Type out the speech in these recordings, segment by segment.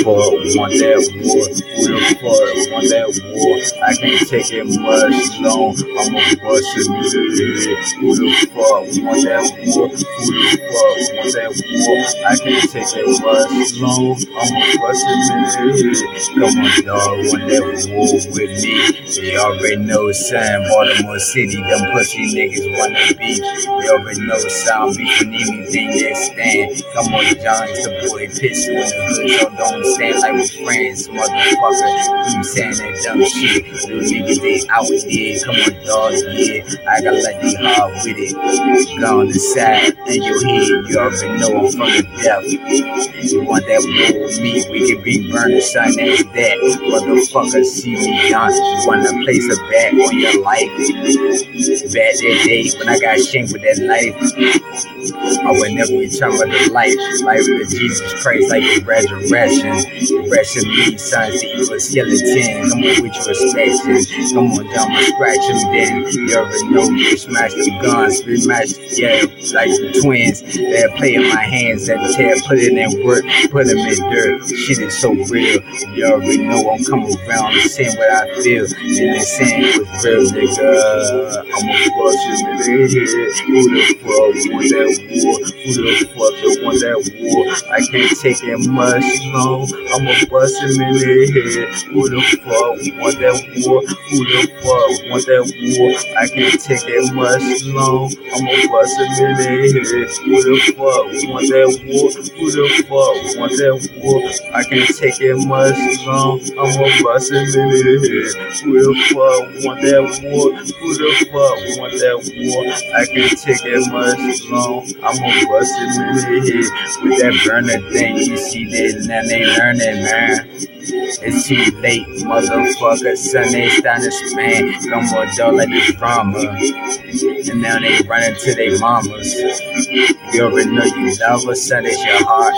Fuck want that war? Want that war? I can't take it much the fuck want that war? Want that war? I can't take it much. I'ma bust. Come on, dog, want that war with me? They already know, son. Baltimore City, them pussy niggas wanna beef. They already know, sound beefing anything that stand. Come on, John, it's the boy, pistol in the hood so don't stand like we friends, motherfucker. Keep saying that dumb shit. Little niggas, they out there. Come on, dog, yeah. I got like they hard with it. Go on the side and your head, you already know I'm from the depth. You want that war with me? We can be burning, son, that's that. Motherfucker, see me done. You wanna place a bet on your life? Bet that day when I got shanked with that knife. I would never return with the life. Life with Jesus Christ like a resurrection. Rest in me, sons, the evil skeleton. Come on with your expecting. Come on down, my scratch him then. You already know we smash the guns. We match, yeah, like the twins. They play in my hands that tear, put it in work, put them in dirt. Shit is so real. You already know I'm coming around and saying what I feel. And they saying it real, nigga. I'm a the. Who the fuck want that war? Who the fuck don't that war? I can't take it much long. I'm a bust him in the head. Who the fuck want that war? Who the fuck want that war? I can't take it much long. I'm a bust him in the head. Who the fuck want that war? Who the fuck want that war? I can't take it much long. I'm a bust him in the head. Who the fuck want that war? Who the fuck want that war? I can't take it much long. I'ma bust him in the head with that burner thing. You see that now they learning, man. It's too late, motherfucker. Son, they to span. Come on, dog, like this drama. And now they running to their mamas. You already know you love her, son, it's your heart.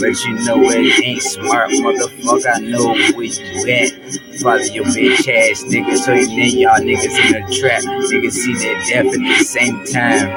but you know it ain't smart, motherfucker. I know where you at. Follow your bitch ass nigga, so you then y'all niggas in the trap. Niggas see their death at the same time.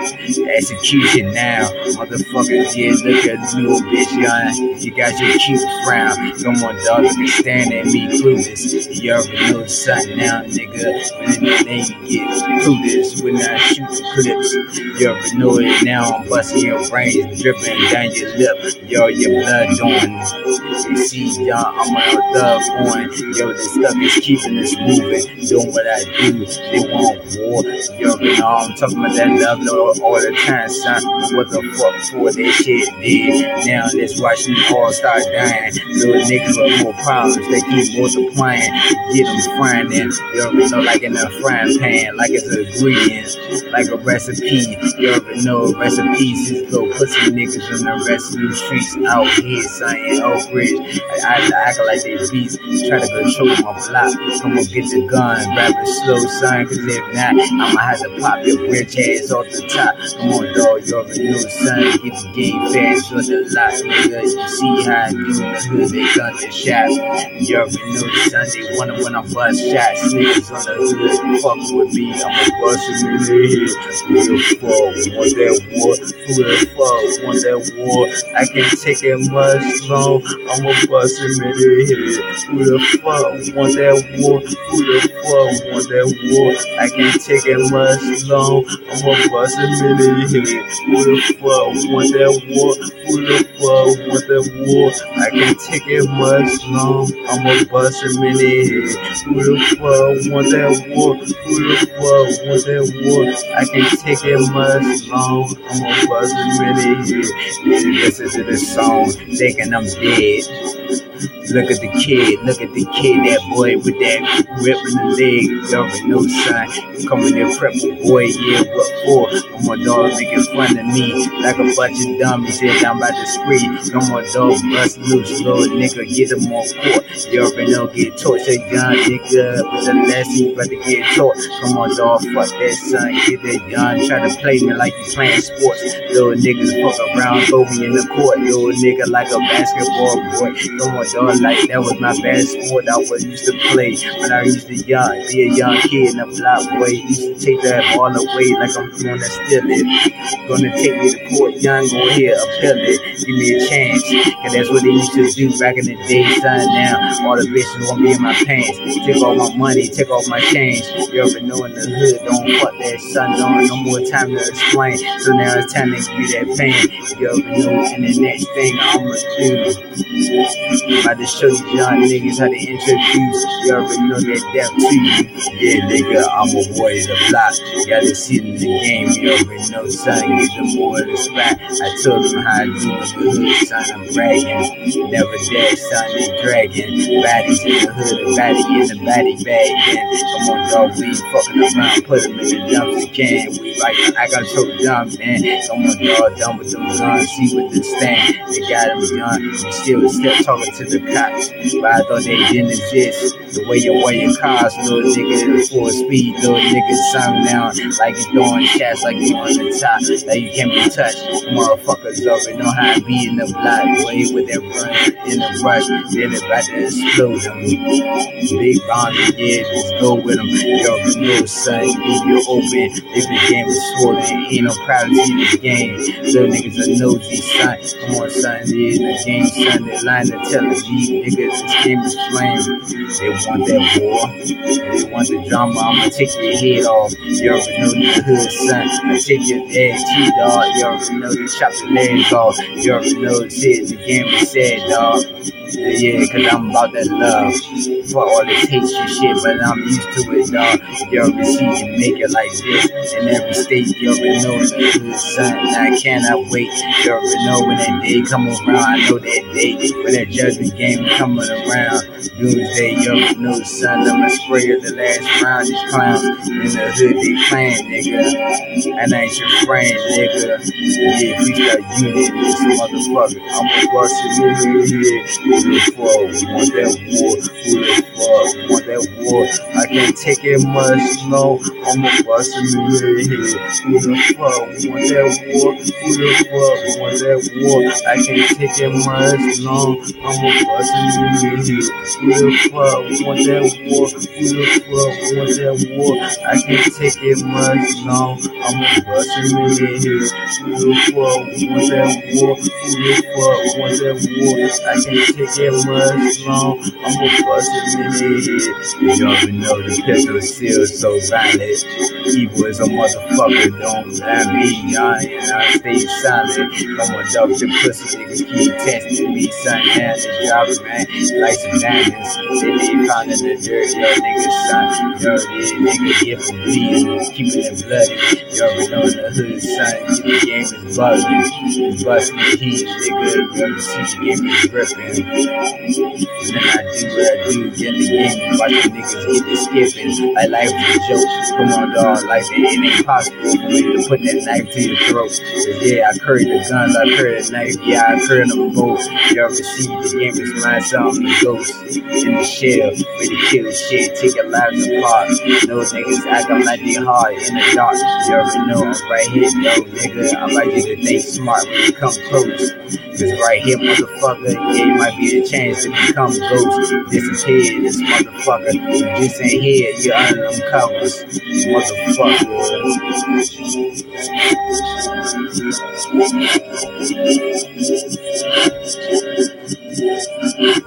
Execution now. Motherfuckers, yeah, look at little bitch, young. You got your cute frown. Come on, dog, look at staring at me, clueless. You already know something now, nigga. When then you get clueless when I shoot the clips. You already know it now. I'm busting your brains, dripping down your lip. Yo, your blood on. You see, y'all, I'm a thug on. Yo, this stuff is keeping us moving. Doing what I do. They want war. Yo, you know, I'm talking about that love Lord, all the time, son. What the fuck for that shit did? Now let's watch them all start dying. Little niggas with more problems. They keep multiplying. Get them frying in. You already know, like in a frying pan, like it's an ingredient, like a recipe. You already know recipes is little pussy niggas in the rest of the streets out here, son, in Oak Ridge. I, I act like they beats, try to control my block. On, get the gun, it slow, son, cause if not, I'ma have to pop your rich ass off the top. Come on, dog, you already new son, get the game fast on the lot, nigga. You see how I do in the hood, they gun the shot. You already new son, they wanna when I bust shots. Niggas on the hood, fuck with me, I'ma bust them in the head. Who the fuck want that war? The fuck want that war? I can't take it much long, I'ma bust him in the head. Who the fuck want that war? Who the fuck want that war? I can't take it much long, I'ma bust him in the head. Who the fuck want that war? Who the fuck want that war? I can't take it much long, I'ma bust him in the head. Who the fuck want that war? Who the fuck want that war? I can't take it much long, I'ma bust him in the head. Listen to the song, thinking I'm dead. Look at the kid, look at the kid, that boy with that rip in the leg. Already know, son. Coming in prep, boy, yeah, what for? I'm a dog making fun of me like a bunch of dummies. Yeah, down by the street. Come on, dog, bust loose, little nigga, get him on court. Already know, get tortured, young nigga. With the lesson, but to get taught. Come on, dog, fuck that son, get that gun. Try to play me like you playing sports. Little niggas fuck around, throw me in the court. Little nigga like a basketball boy. Come on, dog, Like that was my best sport I was used to play when I used to young, be a young kid in the block boy. Used to take that ball away like I'm to steal it. Gonna take me to court, young, here, appeal it. Give me a chance, cause that's what they used to do back in the day, son. Now all the bitches won't be in my pants. Take all my money, take all my change. You ever know in the hood, don't fuck that son, don't no more time to explain. So now it's time to give you that pain. You ever know, and the next thing I'ma do. To show you young niggas how to introduce. You already know that death to. Yeah, nigga, I'm a boy in the block. Gotta see in the game. You already know, son, get the more of the spot. I told them how I do the hood, son. I'm bragging. Never dead, son, they dragging. Baddies in the hood, a baddie in the baddie bag. Come on, dog, we fucking around. Put them in the dumpster can. We like, I got so dumb, man. Come on, dog, done with them guns. See what the stand. They got them done. Still, still talking to the cops. But I thought they didn't exist. The way you wear your cars, little nigga, in full speed, little nigga, sound down like you throwing shots, like you on the top, like you can't be touched. Motherfuckers already know how I be in the block, way with that run in the rush, then it about to explode them. Big bombs, yeah, just go with them. Yo, know, son, keep you're open. If the game is swollen, ain't no privacy in the game. Little niggas are nosy, son. Come on, son, yeah, the game, son, they line to tell the beat, niggas, this game is flame. They want that war, they want the drama, I'ma take your head off. You already know the hood, son. I take your head, T dog. You already know they chop the legs off. You already know it's it, the game is sad, dog. Yeah, cause I'm about that love. For all this hate shit, but I'm used to it, dog. You already see me make it like this. In every state, you already know the hood, son. I cannot wait. You already know when that day come around. I know that day when that judgment game coming around. Doomsday, you know, son. I'ma spray the last round. These clowns in the hood, they playing, nigga. And I ain't your friend, nigga. Yeah, freestyle unit, this motherfucker. I'ma bust it in here. Who the fuck want that war? Who the fuck want that war? I can't take it much, no. I'ma bust it in here. Who the fuck want that war? Who the fuck want that war? I can't take it much, no. I'ma bust it in here. Who the fuck want that war? Who the fuck want that war? I can't take it much, no. I'ma bust it in here. Who the fuck want that war? Who the fuck want that war? I can't take it much, no. I'ma bust it You already know the pistol is still so violent. Evil is a motherfucker, don't mind me, I and I stay silent. I'm a dog pussy, niggas keep testing me, now they drop it, man, like some diamonds. They found in the dirt, yo, niggas, son, dirty, nigga, get from bleeding, keeping it bloody. You already know the hood, son, gripping. And then I do what I do, the game, niggas get skipping, like life is a joke. Come on, dog, like it, ain't possible me put that knife to your throat. Yeah, I carry the guns, I carry the knife, yeah, I carry them both. You ever see the game is I'm the ghost in the shell, ready to kill shit, take your lives apart. Those niggas act I'm like they hard in the dark. You already know I'm right here, yo, nigga. I like to think smart when you come close. Cause right here, motherfucker, yeah, you might be the chance to become ghost. Disappear, this motherfucker. Just ain't here, you're under them covers. Motherfucker.